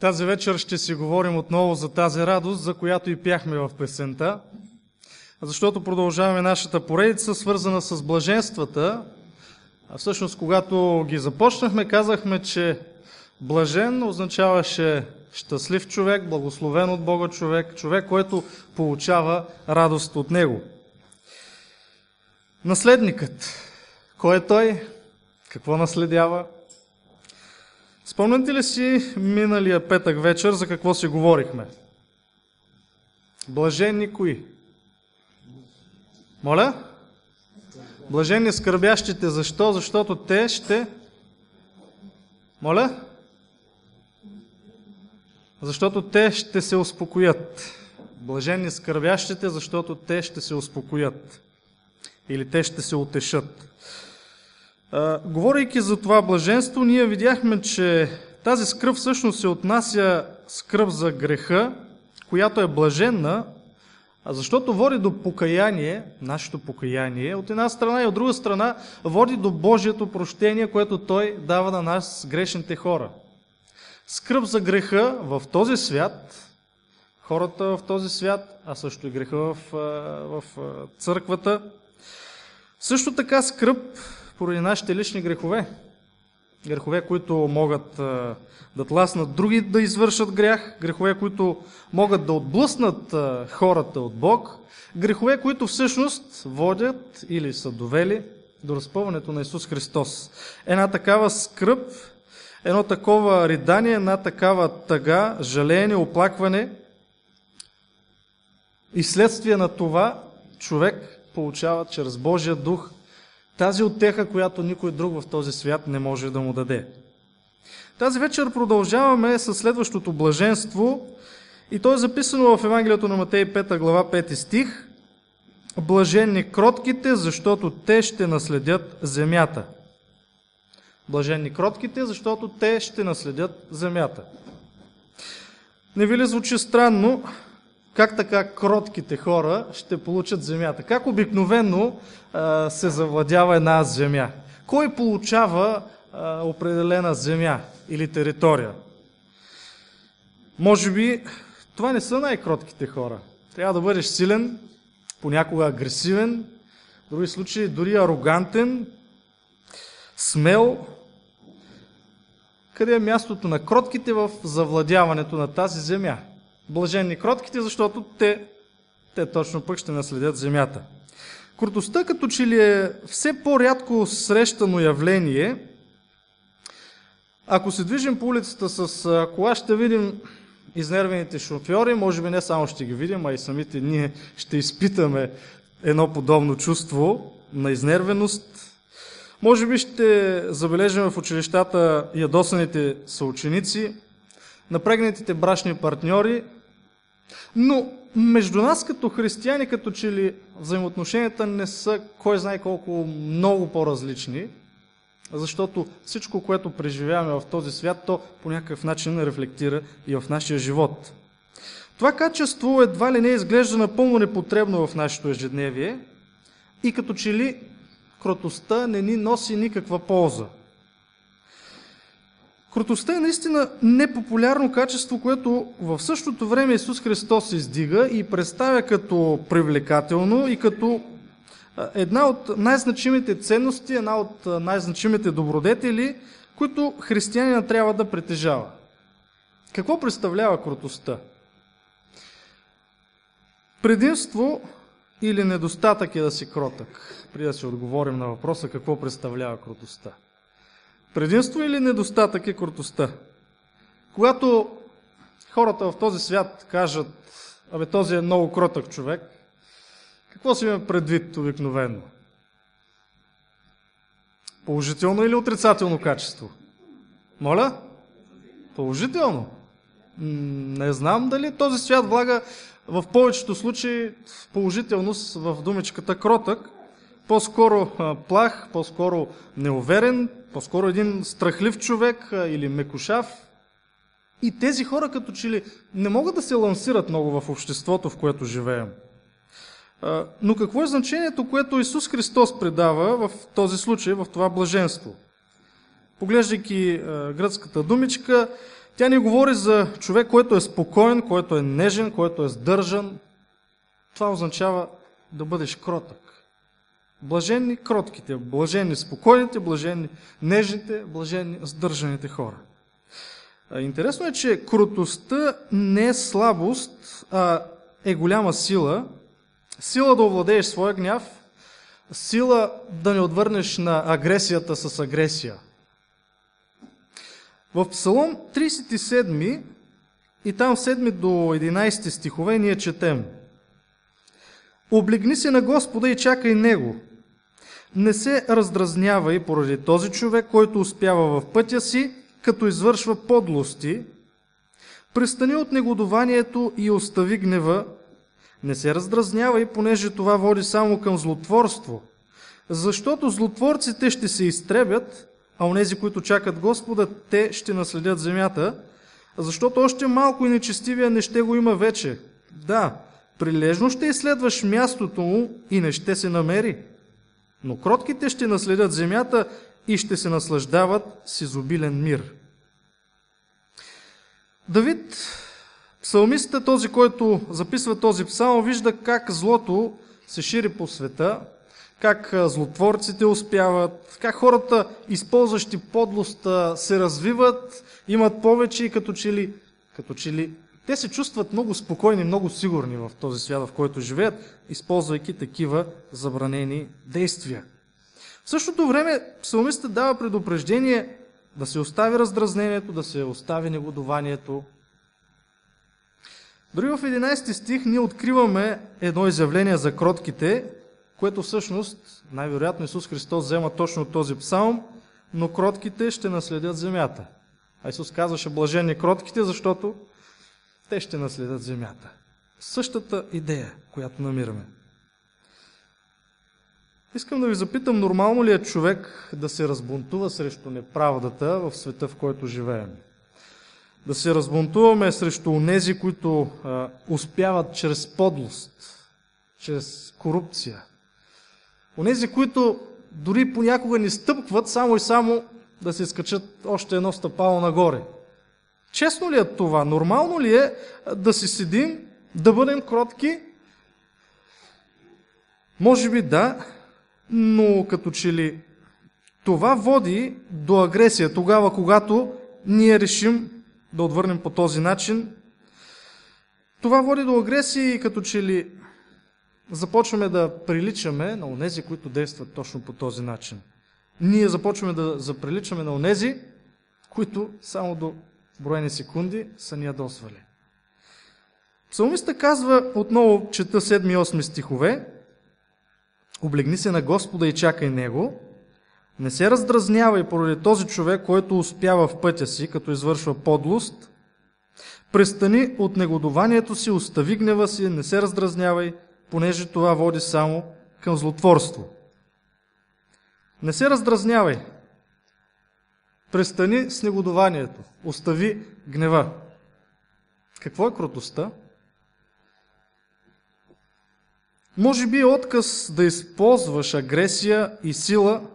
Тази вечер ще си говорим отново за тази радост, за която и пяхме в песента, защото продължаваме нашата поредица, свързана с блаженствата. А всъщност, когато ги започнахме, казахме, че блажен означаваше щастлив човек, благословен от Бога човек, човек, който получава радост от Него. Наследникът. Кой е той? Какво наследява? Спомняте ли си миналия петък вечер за какво си говорихме? Блаженни кои? Моля? Блаженни скърбящите. Защо? Защото те ще... Моля? Защото те ще се успокоят. Блаженни скърбящите, защото те ще се успокоят. Или те ще се утешат. Говорейки за това блаженство, ние видяхме, че тази скръп всъщност се отнася скръп за греха, която е блаженна, защото води до покаяние, нашето покаяние, от една страна и от друга страна води до Божието прощение, което Той дава на нас, грешните хора. Скръп за греха в този свят, хората в този свят, а също и греха в, в църквата. Също така скръп поради нашите лични грехове. Грехове, които могат да тласнат други да извършат грях, грехове, които могат да отблъснат хората от Бог, грехове, които всъщност водят или са довели до разпъването на Исус Христос. Една такава скръп, едно такова ридание, една такава тъга, жалеене, оплакване и следствие на това човек получава чрез Божия дух тази отеха, която никой друг в този свят не може да му даде. Тази вечер продължаваме с следващото блаженство и то е записано в Евангелието на Матей 5 глава 5 стих. Блаженни кротките, защото те ще наследят земята. Блаженни кротките, защото те ще наследят земята. Не ви ли звучи странно, как така кротките хора ще получат земята? Как обикновено а, се завладява една земя? Кой получава а, определена земя или територия? Може би това не са най-кротките хора. Трябва да бъдеш силен, понякога агресивен, в други случаи дори арогантен, смел. Къде е мястото на кротките в завладяването на тази земя? Блаженни кротките, защото те, те точно пък ще наследят земята. Крутостта като че ли е все по-рядко срещано явление. Ако се движим по улицата с кола, ще видим изнервените шофьори, може би не само ще ги видим, а и самите ние ще изпитаме едно подобно чувство на изнервеност. Може би ще забележим в училищата ядосаните съученици, напрегнатите брашни партньори, но между нас като християни, като че ли взаимоотношенията не са кой знае колко много по-различни, защото всичко, което преживяваме в този свят, то по някакъв начин рефлектира и в нашия живот. Това качество едва ли не изглежда напълно непотребно в нашето ежедневие и като че ли кротостта не ни носи никаква полза. Кротостта е наистина непопулярно качество, което в същото време Исус Христос издига и представя като привлекателно и като една от най-значимите ценности, една от най-значимите добродетели, които християнина трябва да притежава. Какво представлява кротостта? Предимство или недостатък е да си кротък? Преди да си отговорим на въпроса какво представлява кротостта. Предимство или недостатък е крутостта? Когато хората в този свят кажат, абе този е много кротък човек, какво си има предвид обикновено? Положително или отрицателно качество? Моля? Положително. Не знам дали този свят влага в повечето случаи положителност в думичката кротък, по-скоро плах, по-скоро неуверен, по-скоро един страхлив човек или мекушав. И тези хора като че ли не могат да се лансират много в обществото, в което живеем. Но какво е значението, което Исус Христос предава в този случай, в това блаженство? Поглеждайки гръцката думичка, Тя ни говори за човек, който е спокоен, който е нежен, който е сдържан. Това означава да бъдеш кротък. Блаженни кротките, блаженни спокойните, блаженни нежните, блаженни сдържаните хора. Интересно е, че крутостта не е слабост, а е голяма сила. Сила да овладееш своя гняв, сила да не отвърнеш на агресията с агресия. В Псалом 37 и там 7 до 11 стихове ние четем Облигни се на Господа и чакай Него. Не се раздразнявай поради този човек, който успява в пътя си, като извършва подлости. Престани от негодованието и остави гнева. Не се раздразнявай, понеже това води само към злотворство. Защото злотворците ще се изтребят, а онези, които чакат Господа, те ще наследят земята, защото още малко и нечестивия не ще го има вече. Да, прилежно ще изследваш мястото му и не ще се намери. Но кротките ще наследят земята и ще се наслаждават с изобилен мир. Давид, псалмистът, този, който записва този псалм, вижда как злото се шири по света, как злотворците успяват, как хората, използващи подлостта, се развиват, имат повече и като че ли, като че ли те се чувстват много спокойни, много сигурни в този свят, в който живеят, използвайки такива забранени действия. В същото време псалмистът дава предупреждение да се остави раздразнението, да се остави негодованието. Дори в 11 стих ние откриваме едно изявление за кротките, което всъщност, най-вероятно Исус Христос взема точно от този псалм, но кротките ще наследят земята. А Исус казваше блажени кротките, защото те ще наследят земята. Същата идея, която намираме. Искам да ви запитам, нормално ли е човек да се разбунтува срещу неправдата в света, в който живеем? Да се разбунтуваме срещу онези, които а, успяват чрез подлост, чрез корупция. Онези, които дори понякога ни стъпкват само и само да се скачат още едно стъпало нагоре. Честно ли е това? Нормално ли е да си седим, да бъдем кротки? Може би да, но като че ли това води до агресия тогава, когато ние решим да отвърнем по този начин. Това води до агресия и като че ли започваме да приличаме на онези, които действат точно по този начин. Ние започваме да заприличаме на онези, които само до броени секунди са ни ядосвали. Псалмиста казва, отново чета 7 и 8 стихове, Облегни се на Господа и чакай Него. Не се раздразнявай поради този човек, който успява в пътя си, като извършва подлост. Престани от негодованието си, остави гнева си, не се раздразнявай, понеже това води само към злотворство. Не се раздразнявай. Престани с негодованието. Остави гнева. Какво е крутостта? Може би е отказ да използваш агресия и сила,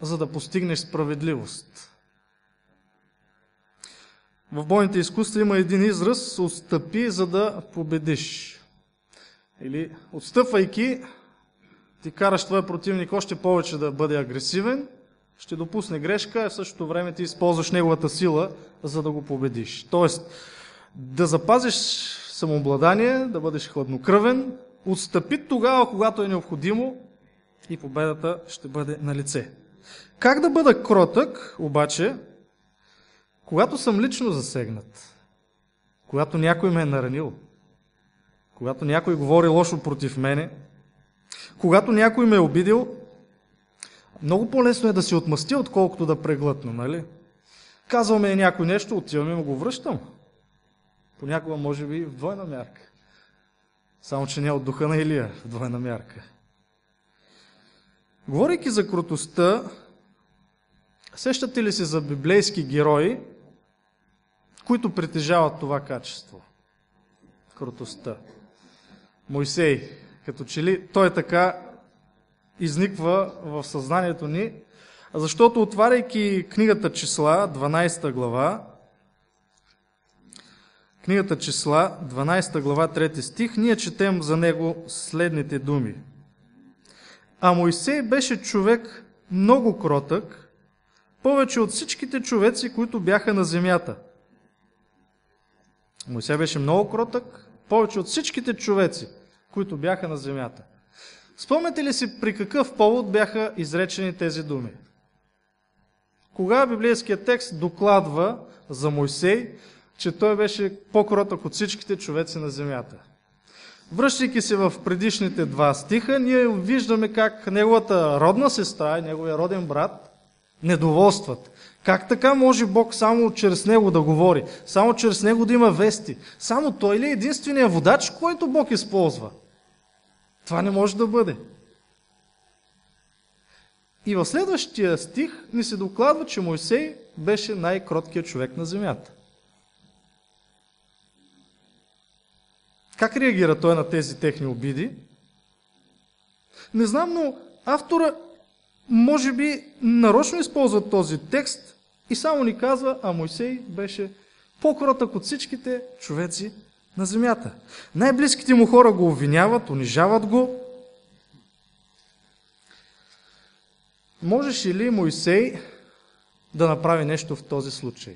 за да постигнеш справедливост. В бойните изкуства има един израз отстъпи, за да победиш. Или отстъпвайки, ти караш твоя противник още повече да бъде агресивен, ще допусне грешка, а в същото време ти използваш неговата сила, за да го победиш. Тоест, да запазиш самообладание, да бъдеш хладнокръвен, отстъпи тогава, когато е необходимо и победата ще бъде на лице. Как да бъда кротък, обаче, когато съм лично засегнат, когато някой ме е наранил, когато някой говори лошо против мене, когато някой ме е обидил, много по-лесно е да се отмъстя, отколкото да преглътна, нали? Казваме някой нещо, отиваме и го връщам. Понякога може би в двойна мярка. Само, че не от духа на Илия в двойна мярка. Говорейки за крутостта, сещате ли се за библейски герои, които притежават това качество? Крутостта. Мойсей, като че ли той така изниква в съзнанието ни, защото отваряйки книгата числа, 12 глава, книгата числа, 12 глава, 3 стих, ние четем за него следните думи. А Моисей беше човек много кротък, повече от всичките човеци, които бяха на земята. Моисей беше много кротък, повече от всичките човеци, които бяха на земята. Спомняте ли си при какъв повод бяха изречени тези думи? Кога библейският текст докладва за Мойсей, че той беше по-кротък от всичките човеци на земята? Връщайки се в предишните два стиха, ние виждаме как неговата родна сестра и неговия роден брат недоволстват. Как така може Бог само чрез него да говори? Само чрез него да има вести? Само той ли е единственият водач, който Бог използва? Това не може да бъде. И в следващия стих ни се докладва, че Мойсей беше най-кроткият човек на земята. Как реагира той на тези техни обиди? Не знам, но автора може би нарочно използва този текст и само ни казва, а Мойсей беше по-кротък от всичките човеци на земята. Най-близките му хора го обвиняват, унижават го. Можеше ли Моисей да направи нещо в този случай?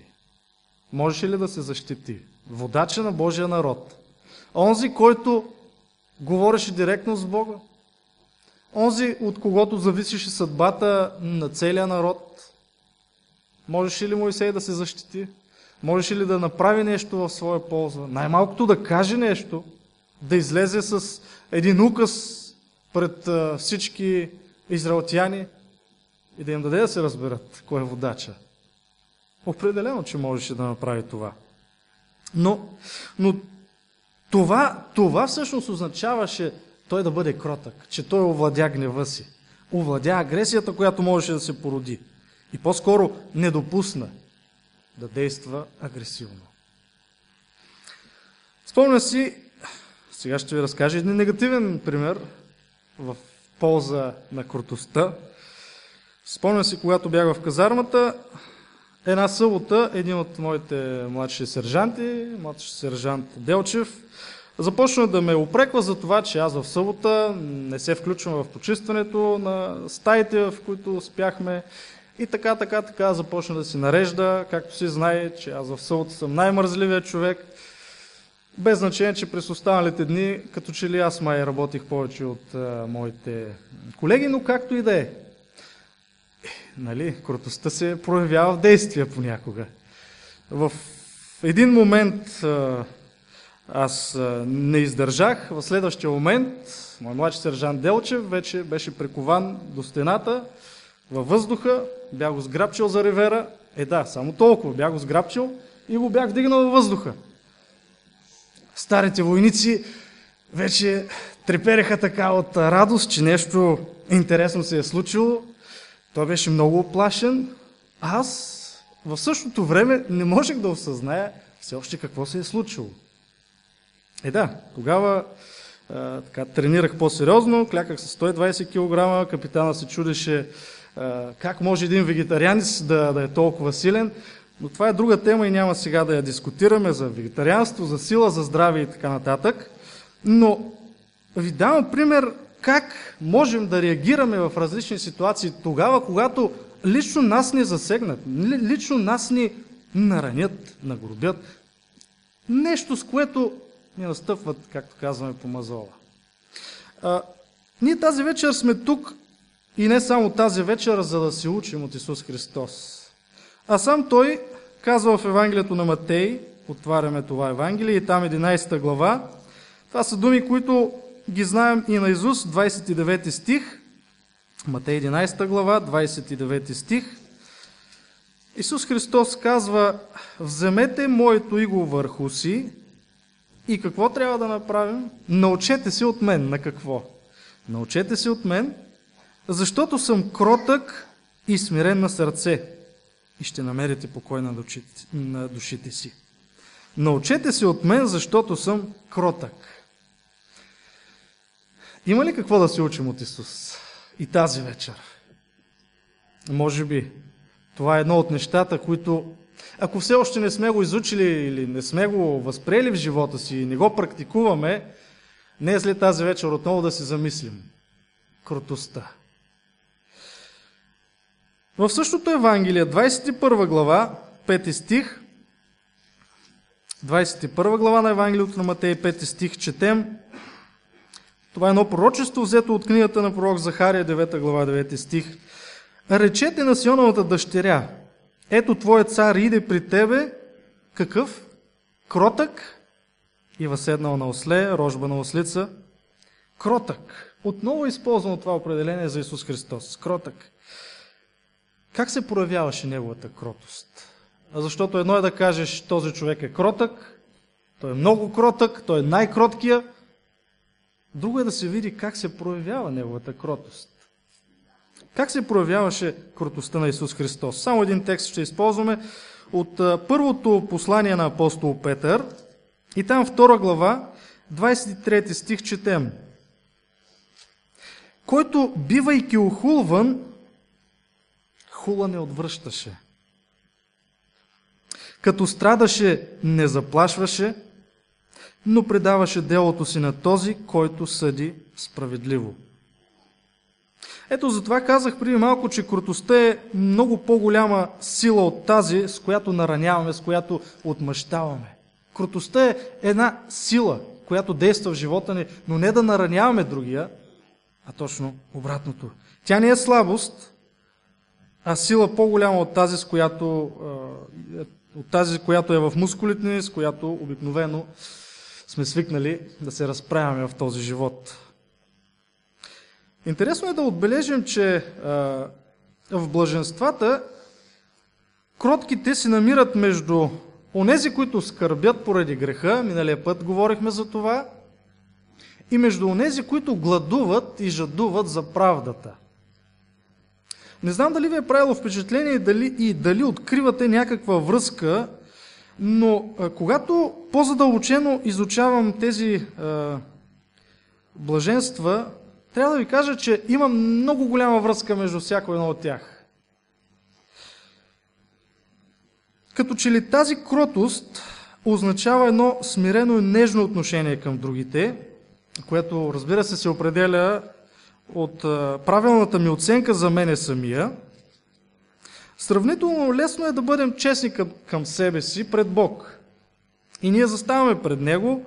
Можеше ли да се защити? Водача на Божия народ. Онзи, който говореше директно с Бога. Онзи, от когото зависеше съдбата на целия народ. Можеше ли Моисей да се защити? Можеше ли да направи нещо в своя полза? Най-малкото да каже нещо, да излезе с един указ пред всички израелтяни и да им даде да се разберат кой е водача. Определено, че можеше да направи това. Но, но това, това всъщност означаваше той да бъде кротък, че той овладя гнева си, овладя агресията, която можеше да се породи. И по-скоро не допусна да действа агресивно. Спомня си, сега ще ви разкажа един негативен пример в полза на крутостта. Спомня си, когато бях в казармата, една събота, един от моите младши сержанти, младши сержант Делчев, започна да ме опреква за това, че аз в събота не се включвам в почистването на стаите, в които спяхме и така, така, така започна да си нарежда, както си знае, че аз в събота съм най-мързливият човек. Без значение, че през останалите дни, като че ли аз май работих повече от а, моите колеги, но както и да е. Нали, крутостта се проявява в действия понякога. В един момент а, аз а, не издържах, в следващия момент мой младши сержант Делчев вече беше прикован до стената, във въздуха, бях го сграбчил за ревера. Е да, само толкова. Бях го сграбчил и го бях вдигнал във въздуха. Старите войници вече трепереха така от радост, че нещо интересно се е случило. Той беше много оплашен. Аз в същото време не можех да осъзная все още какво се е случило. Е да, тогава а, така, тренирах по-сериозно, кляках с 120 кг, капитана се чудеше как може един вегетарианец да, да е толкова силен, но това е друга тема и няма сега да я дискутираме за вегетарианство, за сила, за здраве и така нататък. Но ви давам пример как можем да реагираме в различни ситуации тогава, когато лично нас не засегнат, лично нас ни наранят, нагробят. Нещо, с което ни настъпват, както казваме, по мазола. А, ние тази вечер сме тук и не само тази вечер, за да се учим от Исус Христос. А сам Той казва в Евангелието на Матей, отваряме това Евангелие и там 11 глава, това са думи, които ги знаем и на Изус, 29 стих, Матей 11 глава, 29 стих. Исус Христос казва, вземете моето иго върху си и какво трябва да направим? Научете се от мен. На какво? Научете се от мен, защото съм кротък и смирен на сърце и ще намерите покой на душите, на душите си. Научете се от мен, защото съм кротък. Има ли какво да се учим от Исус и тази вечер? Може би. Това е едно от нещата, които ако все още не сме го изучили или не сме го възприели в живота си и не го практикуваме, не е след тази вечер отново да си замислим. Крутостта. В същото Евангелие, 21 глава, 5 стих, 21 глава на Евангелието на Матей, 5 стих, четем. Това е едно пророчество, взето от книгата на пророк Захария, 9 глава, 9 стих. Речете на Сионовата дъщеря, ето твоят цар иде при тебе, какъв? Кротък и възседнал на осле, рожба на ослица. Кротък. Отново е използвано това определение за Исус Христос. Кротък. Как се проявяваше неговата кротост? Защото едно е да кажеш, този човек е кротък, той е много кротък, той е най-кроткия. Друго е да се види как се проявява неговата кротост. Как се проявяваше кротостта на Исус Христос? Само един текст ще използваме от първото послание на апостол Петър и там втора глава, 23 стих четем. Който, бивайки охулван, хула не отвръщаше. Като страдаше, не заплашваше, но предаваше делото си на този, който съди справедливо. Ето затова казах преди малко, че крутостта е много по-голяма сила от тази, с която нараняваме, с която отмъщаваме. Крутостта е една сила, която действа в живота ни, но не да нараняваме другия, а точно обратното. Тя не е слабост, а сила по-голяма от тази, с която, от тази, която е в мускулите ни, с която обикновено сме свикнали да се разправяме в този живот. Интересно е да отбележим, че в блаженствата кротките се намират между онези, които скърбят поради греха, миналия път говорихме за това, и между онези, които гладуват и жадуват за правдата. Не знам дали ви е правило впечатление дали, и дали откривате някаква връзка, но а, когато по-задълбочено изучавам тези а, блаженства, трябва да ви кажа, че има много голяма връзка между всяко едно от тях. Като че ли тази кротост означава едно смирено и нежно отношение към другите, което разбира се се определя от правилната ми оценка за мене самия, сравнително лесно е да бъдем честни към, към себе си пред Бог. И ние заставаме пред Него,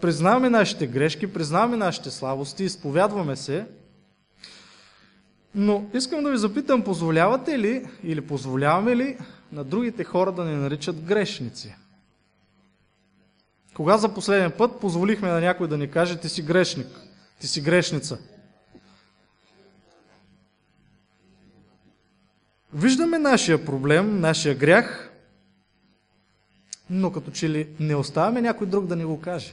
признаваме нашите грешки, признаваме нашите слабости, изповядваме се, но искам да ви запитам, позволявате ли или позволяваме ли на другите хора да ни наричат грешници? Кога за последен път позволихме на някой да ни каже, ти си грешник, ти си грешница? Виждаме нашия проблем, нашия грях, но като че ли не оставяме някой друг да ни го каже.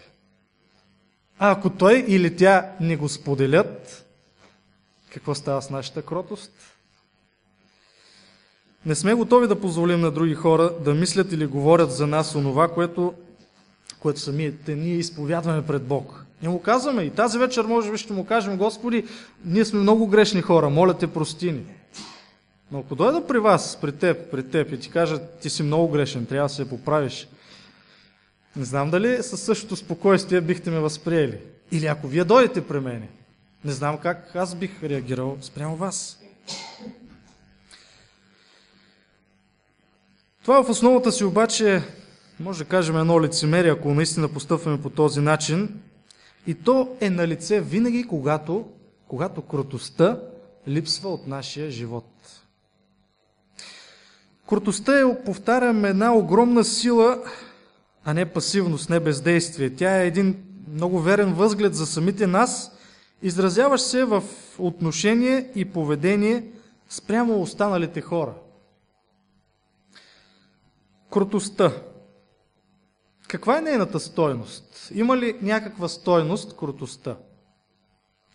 А ако той или тя не го споделят, какво става с нашата кротост? Не сме готови да позволим на други хора да мислят или говорят за нас онова, което, което самите ние изповядваме пред Бог. Не му казваме и тази вечер може би ще му кажем, Господи, ние сме много грешни хора, моля те прости ни. Но ако дойда при вас, при теб, при теб и ти кажа, ти си много грешен, трябва да се поправиш, не знам дали със същото спокойствие бихте ме възприели. Или ако вие дойдете при мене, не знам как аз бих реагирал спрямо вас. Това в основата си обаче, може да кажем едно лицемерие, ако наистина постъпваме по този начин, и то е на лице винаги, когато, когато крутостта липсва от нашия живот. Крутостта е, повтарям, една огромна сила, а не пасивност, не бездействие. Тя е един много верен възглед за самите нас, изразяващ се в отношение и поведение спрямо останалите хора. Крутостта. Каква е нейната стойност? Има ли някаква стойност крутостта?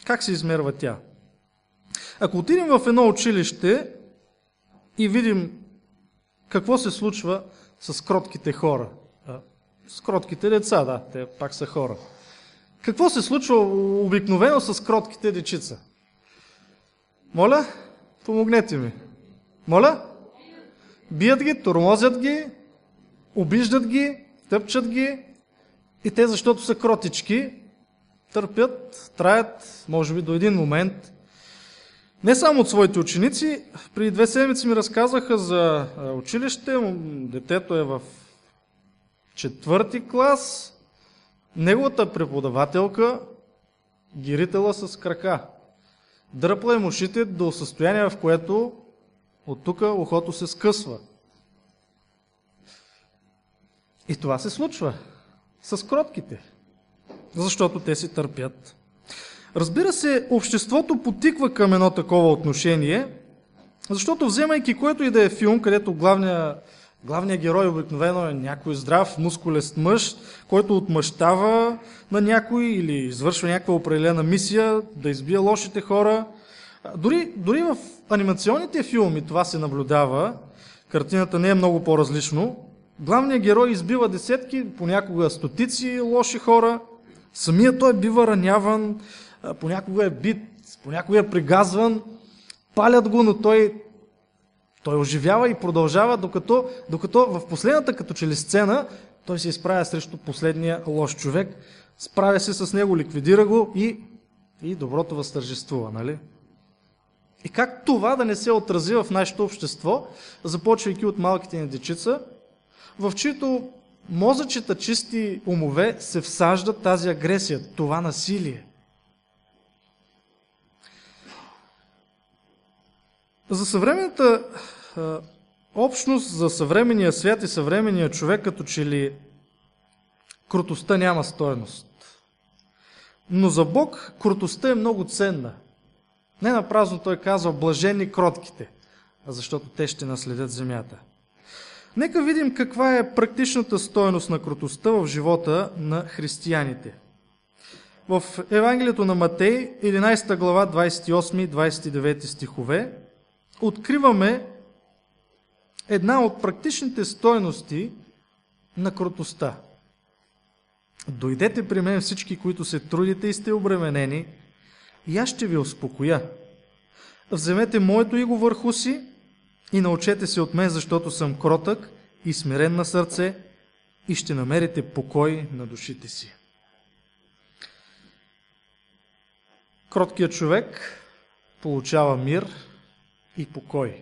Как се измерва тя? Ако отидем в едно училище и видим какво се случва с кротките хора, с кротките деца, да, те пак са хора. Какво се случва обикновено с кротките дечица? Моля, помогнете ми. Моля? бият ги, тормозят ги, обиждат ги, тъпчат ги и те, защото са кротички, търпят, траят, може би до един момент. Не само от своите ученици, преди две седмици ми разказаха за училище, детето е в четвърти клас, неговата преподавателка гиритела с крака. Дръпла им ушите до състояние, в което от тук ухото се скъсва. И това се случва с кротките, защото те си търпят. Разбира се, обществото потиква към едно такова отношение, защото вземайки който и да е филм, където главният Главният герой обикновено е някой здрав, мускулест мъж, който отмъщава на някой или извършва някаква определена мисия да избие лошите хора. Дори, дори в анимационните филми това се наблюдава. Картината не е много по-различно. Главният герой избива десетки, понякога стотици лоши хора. Самия той бива раняван, понякога е бит, понякога е пригазван. Палят го, но той той оживява и продължава, докато, докато в последната като че ли сцена той се изправя срещу последния лош човек, справя се с него, ликвидира го и, и доброто възтържествува, нали? И как това да не се отрази в нашето общество, започвайки от малките ни дечица, в чието мозъчета чисти умове се всажда тази агресия, това насилие. За съвременната общност, за съвременния свят и съвременния човек, като че ли крутостта няма стоеност. Но за Бог крутостта е много ценна. Не на празно той казва блажени кротките, защото те ще наследят земята. Нека видим каква е практичната стоеност на крутостта в живота на християните. В Евангелието на Матей, 11 глава, 28 29 стихове, откриваме една от практичните стойности на кротостта. Дойдете при мен всички, които се трудите и сте обременени, и аз ще ви успокоя. Вземете моето иго върху си и научете се от мен, защото съм кротък и смирен на сърце и ще намерите покой на душите си. Кроткият човек получава мир и покой.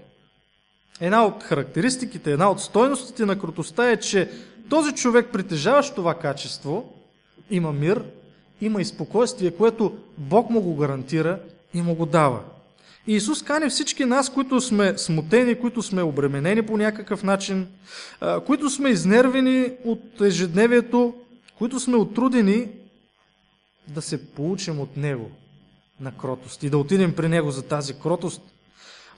Една от характеристиките, една от стойностите на крутостта е, че този човек, притежаващ това качество, има мир, има и спокойствие, което Бог му го гарантира и му го дава. И Исус кани всички нас, които сме смутени, които сме обременени по някакъв начин, които сме изнервени от ежедневието, които сме отрудени, да се получим от Него на кротост и да отидем при Него за тази кротост.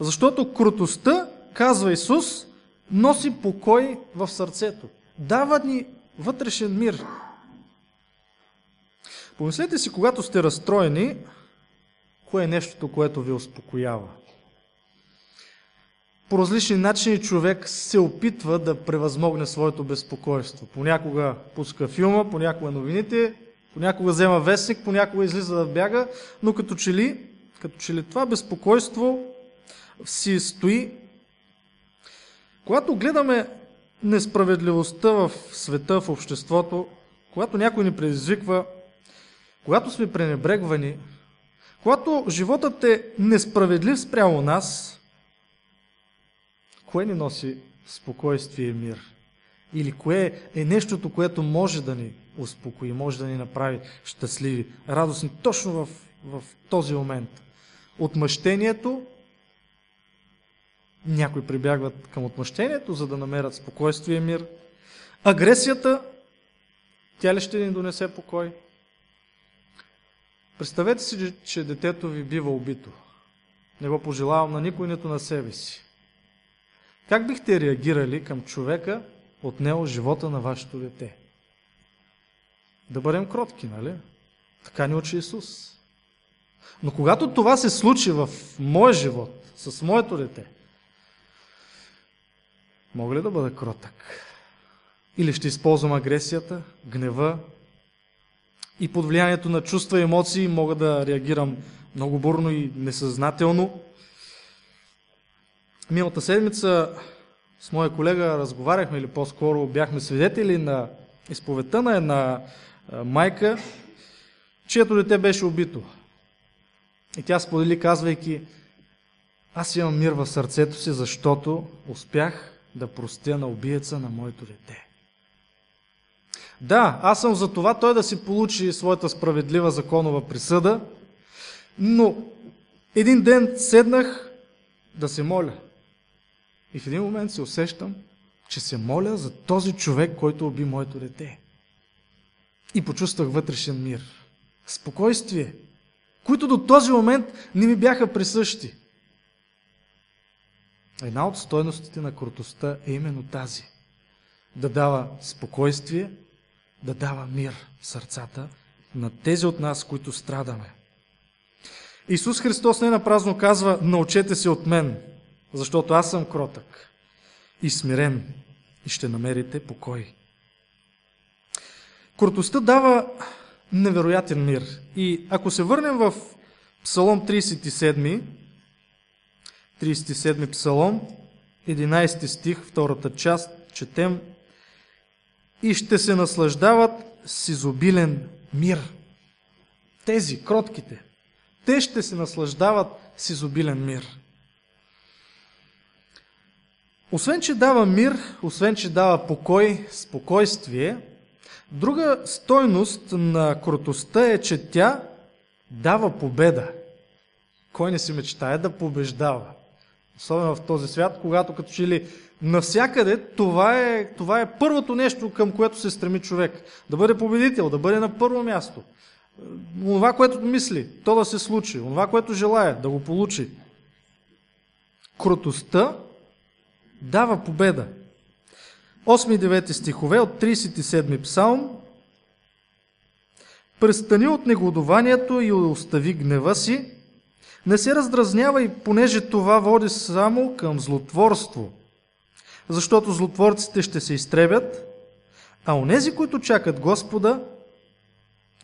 Защото кротостта казва Исус, носи покой в сърцето. Дава ни вътрешен мир. Помислете си, когато сте разстроени, кое е нещото, което ви успокоява. По различни начини човек се опитва да превъзмогне своето безпокойство. Понякога пуска филма, понякога новините, понякога взема вестник, понякога излиза да бяга, но като че ли, като че ли това безпокойство си стои когато гледаме несправедливостта в света, в обществото, когато някой ни предизвиква, когато сме пренебрегвани, когато животът е несправедлив спрямо нас, кое ни носи спокойствие и мир? Или кое е нещото, което може да ни успокои, може да ни направи щастливи, радостни точно в, в този момент? Отмъщението някои прибягват към отмъщението, за да намерят спокойствие и мир. Агресията, тя ли ще ни донесе покой? Представете си, че детето ви бива убито. Не го пожелавам на никой, нито на себе си. Как бихте реагирали към човека, отнел живота на вашето дете? Да бъдем кротки, нали? Така ни учи Исус. Но когато това се случи в моя живот, с моето дете, Мога ли да бъда кротък? Или ще използвам агресията, гнева и под влиянието на чувства и емоции мога да реагирам много бурно и несъзнателно. Миналата седмица с моя колега разговаряхме или по-скоро бяхме свидетели на изповедта на една майка, чието дете беше убито. И тя сподели, казвайки, аз имам мир в сърцето си, защото успях да простя на убиеца на моето дете. Да, аз съм за това той да си получи своята справедлива законова присъда, но един ден седнах да се моля. И в един момент се усещам, че се моля за този човек, който уби моето дете. И почувствах вътрешен мир. Спокойствие, които до този момент не ми бяха присъщи. Една от стойностите на крутостта е именно тази. Да дава спокойствие, да дава мир в сърцата на тези от нас, които страдаме. Исус Христос не напразно казва, научете се от мен, защото аз съм кротък и смирен и ще намерите покой. Кротостта дава невероятен мир. И ако се върнем в Псалом 37, 37 Псалом, 11 стих, втората част, четем и ще се наслаждават с изобилен мир. Тези, кротките, те ще се наслаждават с изобилен мир. Освен, че дава мир, освен, че дава покой, спокойствие, друга стойност на крутостта е, че тя дава победа. Кой не си мечтае да побеждава? Особено в този свят, когато като че ли навсякъде това е, това е първото нещо, към което се стреми човек. Да бъде победител, да бъде на първо място. Това, което мисли, то да се случи. Това, което желая, да го получи. Крутостта дава победа. 8 и 9 стихове от 37 псалм. Престани от негодованието и остави гнева си. Не се раздразнявай, понеже това води само към злотворство. Защото злотворците ще се изтребят, а онези, които чакат Господа,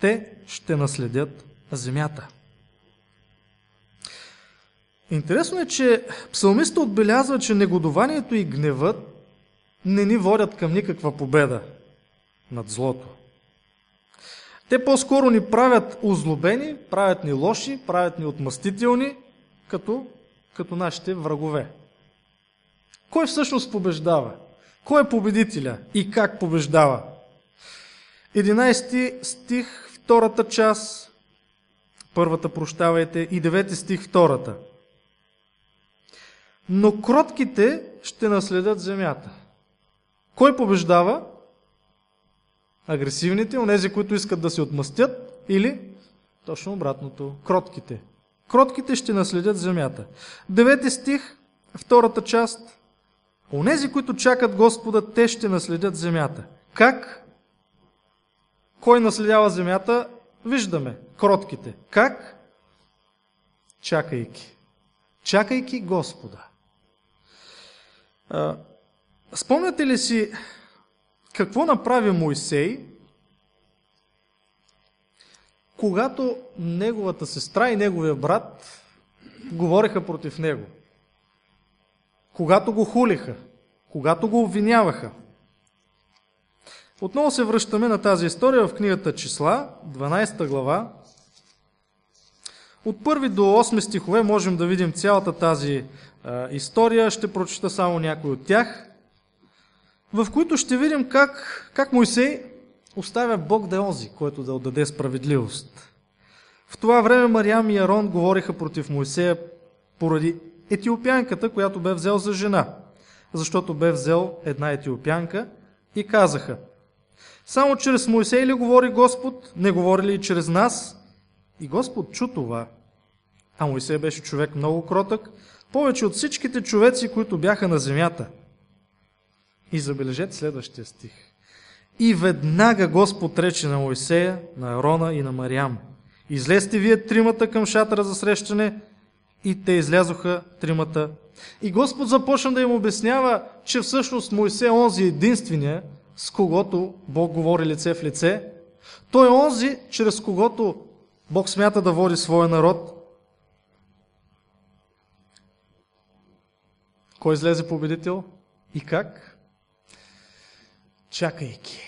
те ще наследят земята. Интересно е, че псалмиста отбелязва, че негодованието и гневът не ни водят към никаква победа над злото. Те по-скоро ни правят озлобени, правят ни лоши, правят ни отмъстителни, като, като нашите врагове. Кой всъщност побеждава? Кой е победителя и как побеждава? 11 стих, втората част, първата прощавайте, и 9 стих, втората. Но кротките ще наследят земята. Кой побеждава? Агресивните, онези, които искат да се отмъстят, или точно обратното, кротките. Кротките ще наследят земята. Девети стих, втората част. Онези, които чакат Господа, те ще наследят земята. Как? Кой наследява земята? Виждаме. Кротките. Как? Чакайки. Чакайки Господа. Спомняте ли си какво направи Моисей, когато неговата сестра и неговия брат говореха против него? Когато го хулиха? Когато го обвиняваха? Отново се връщаме на тази история в книгата Числа, 12 глава. От първи до 8 стихове можем да видим цялата тази история. Ще прочета само някой от тях в които ще видим как, как Моисей оставя Бог да е онзи, който да отдаде справедливост. В това време Мариам и Арон говориха против Моисея поради етиопянката, която бе взел за жена, защото бе взел една етиопянка и казаха, само чрез Моисей ли говори Господ, не говори ли и чрез нас? И Господ чу това. А Моисей беше човек много кротък, повече от всичките човеци, които бяха на земята – и забележете следващия стих. И веднага Господ рече на Моисея, на Арона и на Мариам. Излезте вие тримата към шатъра за срещане и те излязоха тримата. И Господ започна да им обяснява, че всъщност Моисей е онзи единствения, с когото Бог говори лице в лице. Той е онзи, чрез когото Бог смята да води своя народ. Кой излезе победител? И как? Чакайки.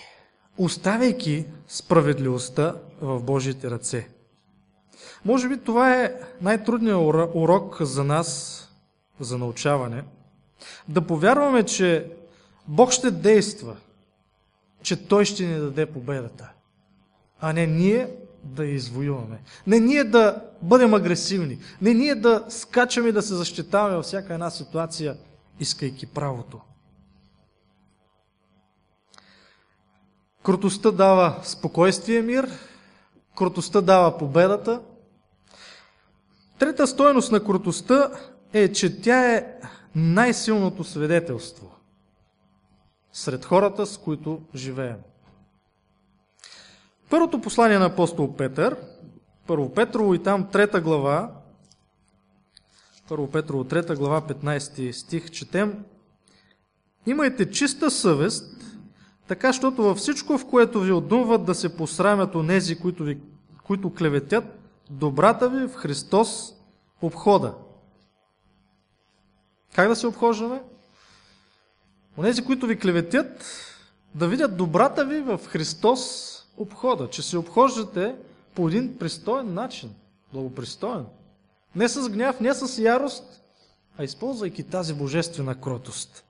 Оставяйки справедливостта в Божиите ръце. Може би това е най-трудният урок за нас, за научаване. Да повярваме, че Бог ще действа, че Той ще ни даде победата, а не ние да я извоюваме. Не ние да бъдем агресивни. Не ние да скачаме да се защитаваме във всяка една ситуация, искайки правото. Крутостта дава спокойствие, мир. Крутостта дава победата. Трета стойност на крутостта е, че тя е най-силното свидетелство сред хората, с които живеем. Първото послание на апостол Петър, първо Петрово и там трета глава, първо Петрово трета глава, 15 стих, четем Имайте чиста съвест, така, щото във всичко, в което ви отдумват да се посрамят онези, които, ви, които клеветят, добрата ви в Христос обхода. Как да се обхождаме? Онези, които ви клеветят, да видят добрата ви в Христос обхода, че се обхождате по един пристоен начин, благопристоен. Не с гняв, не с ярост, а използвайки тази божествена кротост.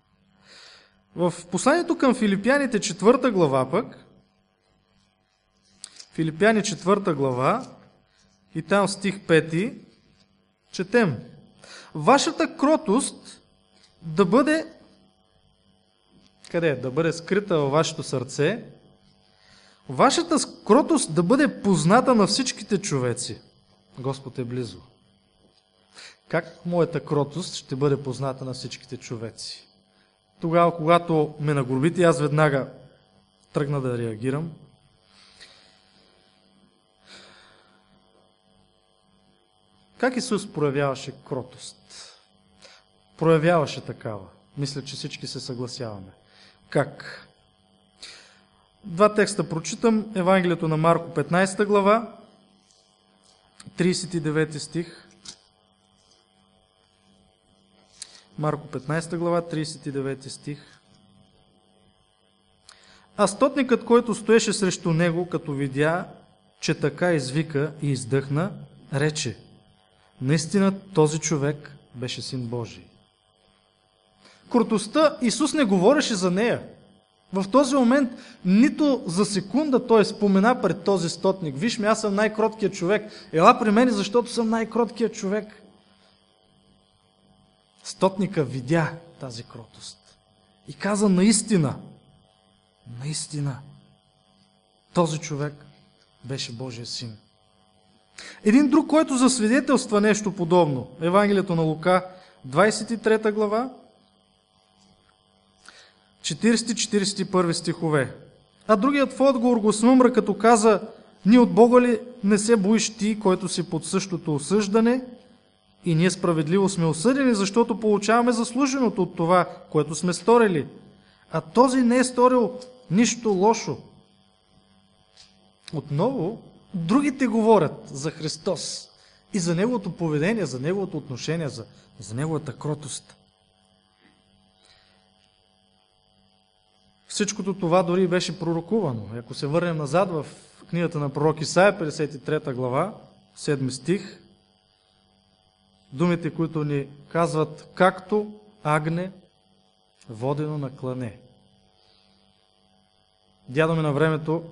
В посланието към Филипяните, четвърта глава пък, Филипяни четвърта глава и там стих 5, четем. Вашата кротост да бъде къде? Да бъде скрита във вашето сърце, Вашата скротост да бъде позната на всичките човеци. Господ е близо. Как моята кротост ще бъде позната на всичките човеци? Тогава, когато ме нагробите, аз веднага тръгна да реагирам. Как Исус проявяваше кротост? Проявяваше такава. Мисля, че всички се съгласяваме. Как? Два текста прочитам. Евангелието на Марко 15 глава, 39 стих. Марко 15 глава, 39 стих. А стотникът, който стоеше срещу него, като видя, че така извика и издъхна, рече, наистина този човек беше син Божий. Крутостта Исус не говореше за нея. В този момент нито за секунда той спомена пред този стотник. Виж ми, аз съм най-кроткият човек. Ела при мен, защото съм най-кроткият човек. Стотника видя тази кротост. И каза наистина, наистина, този човек беше Божия син. Един друг, който засвидетелства нещо подобно. Евангелието на Лука, 23 глава, 40-41 стихове. А другият в отговор го смъмра, като каза, ние от Бога ли не се боиш ти, който си под същото осъждане? И ние справедливо сме осъдени, защото получаваме заслуженото от това, което сме сторили. А този не е сторил нищо лошо. Отново, другите говорят за Христос и за Неговото поведение, за Неговото отношение, за, за Неговата кротост. Всичкото това дори беше пророкувано. Ако се върнем назад в книгата на пророк Исаия, 53 глава, 7 стих, думите, които ни казват, както агне, водено на клане. Дядо ми на времето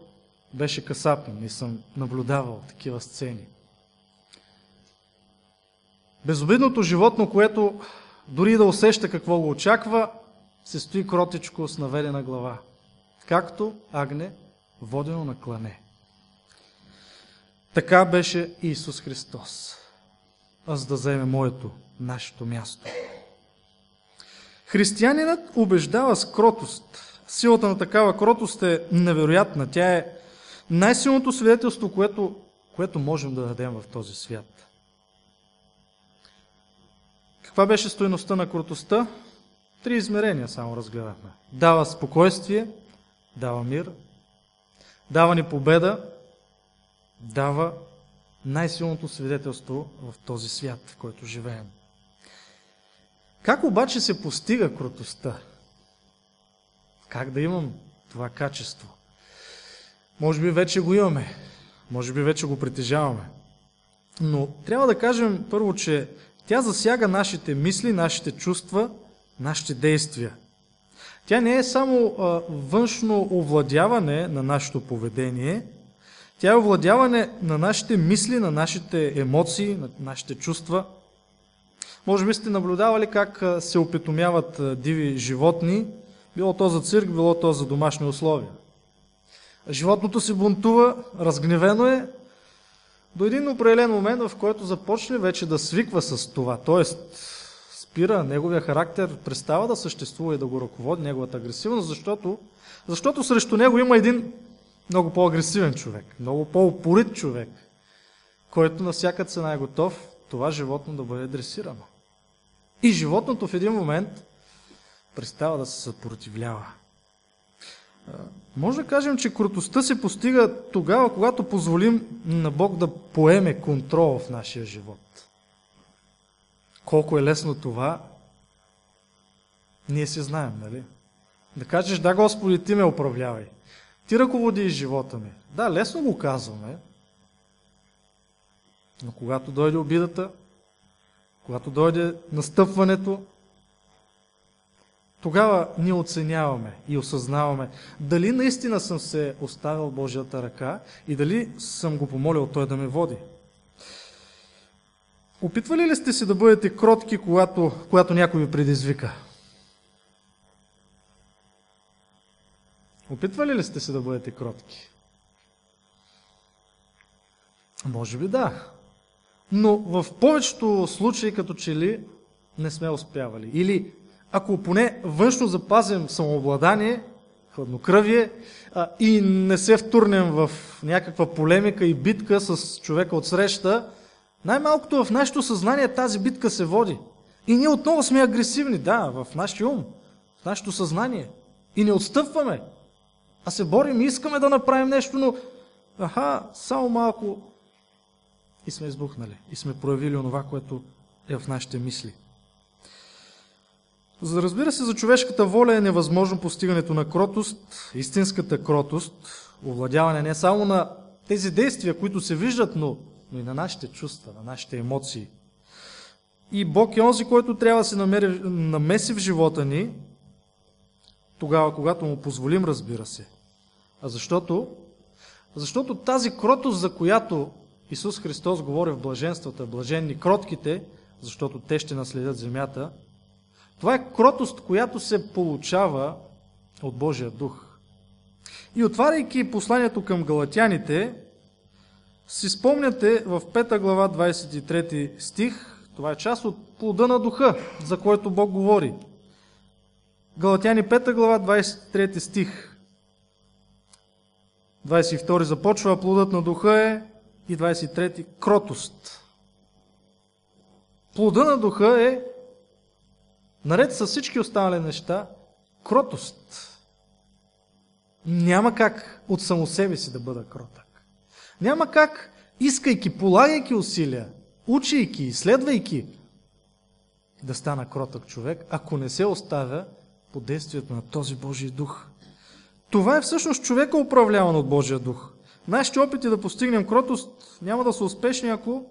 беше касапен и съм наблюдавал такива сцени. Безобидното животно, което дори да усеща какво го очаква, се стои кротичко с наведена глава, както агне, водено на клане. Така беше Исус Христос, аз да вземе моето, нашето място. Християнинът убеждава с кротост. Силата на такава кротост е невероятна. Тя е най-силното свидетелство, което, което можем да дадем в този свят. Каква беше стоеността на кротостта? Три измерения само разгледахме. Дава спокойствие, дава мир, дава ни победа, дава най-силното свидетелство в този свят, в който живеем. Как обаче се постига крутостта? Как да имам това качество? Може би вече го имаме. Може би вече го притежаваме. Но трябва да кажем първо, че тя засяга нашите мисли, нашите чувства, нашите действия. Тя не е само външно овладяване на нашето поведение, тя е овладяване на нашите мисли, на нашите емоции, на нашите чувства. Може би сте наблюдавали как се опитомяват диви животни, било то за цирк, било то за домашни условия. Животното се бунтува, разгневено е, до един определен момент, в който започне вече да свиква с това, т.е. спира неговия характер, престава да съществува и да го ръководи неговата агресивност, защото, защото срещу него има един много по-агресивен човек, много по-упорит човек, който на всяка цена е готов това животно да бъде дресирано. И животното в един момент престава да се съпротивлява. Може да кажем, че крутостта се постига тогава, когато позволим на Бог да поеме контрол в нашия живот. Колко е лесно това, ние си знаем, нали? Да кажеш, да, Господи, Ти ме управлявай. Ти ръководи живота ми. Да, лесно го казваме, но когато дойде обидата, когато дойде настъпването, тогава ние оценяваме и осъзнаваме дали наистина съм се оставил Божията ръка и дали съм го помолил Той да ме води. Опитвали ли сте се да бъдете кротки, когато, когато някой ви предизвика? Опитвали ли сте се да бъдете кротки? Може би да. Но в повечето случаи, като че ли, не сме успявали. Или ако поне външно запазим самообладание, хладнокръвие а, и не се втурнем в някаква полемика и битка с човека от среща, най-малкото в нашето съзнание тази битка се води. И ние отново сме агресивни, да, в нашия ум, в нашето съзнание. И не отстъпваме, а се борим и искаме да направим нещо, но аха, само малко и сме избухнали. И сме проявили онова, което е в нашите мисли. За разбира се, за човешката воля е невъзможно постигането на кротост, истинската кротост, овладяване не само на тези действия, които се виждат, но, но и на нашите чувства, на нашите емоции. И Бог е онзи, който трябва да се намери, намеси в живота ни, тогава, когато му позволим, разбира се. А защото? Защото тази кротост, за която Исус Христос говори в блаженствата, блаженни кротките, защото те ще наследят земята, това е кротост, която се получава от Божия дух. И отваряйки посланието към галатяните, си спомняте в 5 глава 23 стих, това е част от плода на духа, за който Бог говори. Галатяни 5 глава 23 стих. 22 започва, плодът на духа е и 23 кротост. Плода на духа е наред с всички останали неща, кротост. Няма как от само себе си да бъда кротък. Няма как, искайки, полагайки усилия, учейки, изследвайки, да стана кротък човек, ако не се оставя по действието на този Божий дух. Това е всъщност човека управляван от Божия дух. Нашите опити да постигнем кротост няма да са успешни, ако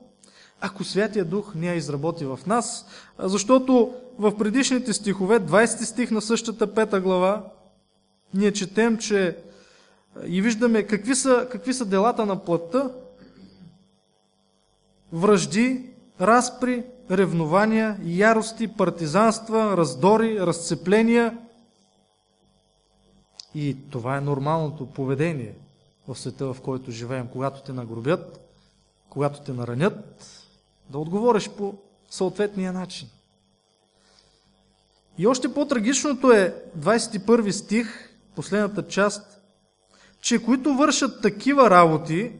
ако Святия Дух не я изработи в нас, защото в предишните стихове, 20 стих на същата пета глава, ние четем, че и виждаме какви са, какви са делата на плътта, връжди, разпри, ревнования, ярости, партизанства, раздори, разцепления. И това е нормалното поведение в света, в който живеем. Когато те нагробят, когато те наранят, да отговориш по съответния начин. И още по-трагичното е 21 стих, последната част, че които вършат такива работи,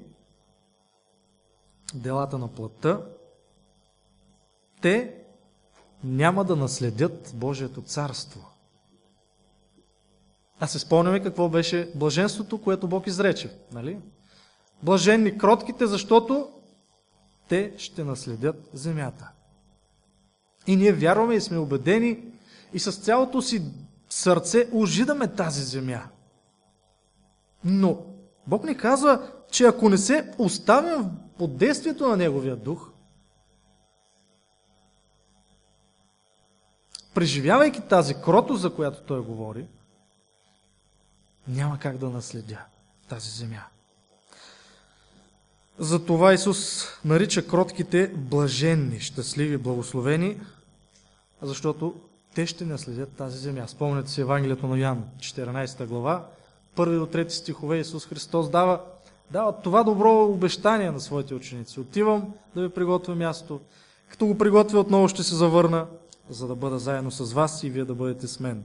делата на плътта, те няма да наследят Божието царство. А се спомняме какво беше блаженството, което Бог изрече. Нали? Блаженни кротките, защото те ще наследят земята. И ние вярваме и сме убедени и с цялото си сърце ожидаме тази земя. Но Бог ни казва, че ако не се оставим под действието на Неговия дух, преживявайки тази кротост, за която Той говори, няма как да наследя тази земя. Затова Исус нарича кротките блаженни, щастливи, благословени, защото те ще наследят тази земя. Спомняте си Евангелието на Ян, 14 глава, първи до трети стихове Исус Христос дава, дава това добро обещание на своите ученици. Отивам да ви приготвя място. Като го приготвя, отново ще се завърна, за да бъда заедно с вас и вие да бъдете с мен.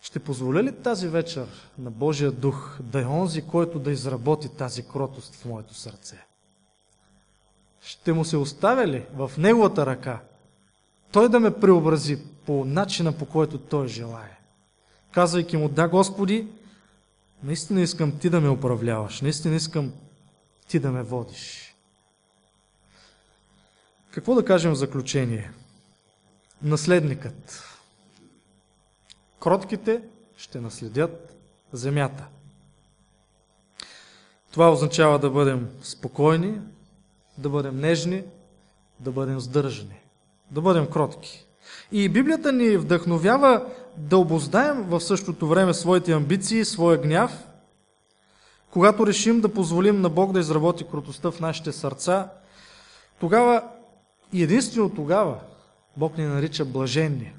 Ще позволя ли тази вечер на Божия дух да е онзи, който да изработи тази кротост в моето сърце? Ще му се оставя ли в неговата ръка той да ме преобрази по начина, по който той желая? Казвайки му, да, Господи, наистина искам ти да ме управляваш, наистина искам ти да ме водиш. Какво да кажем в заключение? Наследникът. Кротките ще наследят земята. Това означава да бъдем спокойни, да бъдем нежни, да бъдем сдържани, да бъдем кротки. И Библията ни вдъхновява да обоздаем в същото време своите амбиции, своя гняв, когато решим да позволим на Бог да изработи кротостта в нашите сърца, тогава и единствено тогава Бог ни нарича блаженни.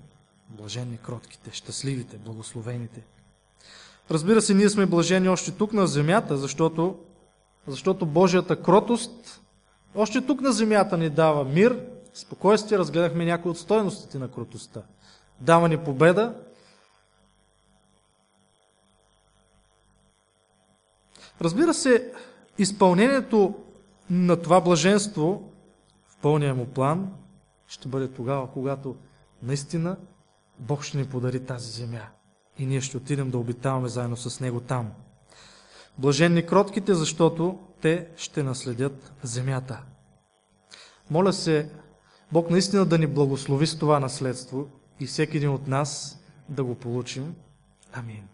Блаженни кротките, щастливите, благословените. Разбира се, ние сме блажени още тук на земята, защото, защото Божията кротост още тук на земята ни дава мир, спокойствие. Разгледахме някои от стойностите на кротостта. Дава ни победа. Разбира се, изпълнението на това блаженство пълния му план ще бъде тогава, когато наистина Бог ще ни подари тази земя и ние ще отидем да обитаваме заедно с Него там. Блаженни кротките, защото те ще наследят земята. Моля се, Бог наистина да ни благослови с това наследство и всеки един от нас да го получим. Амин.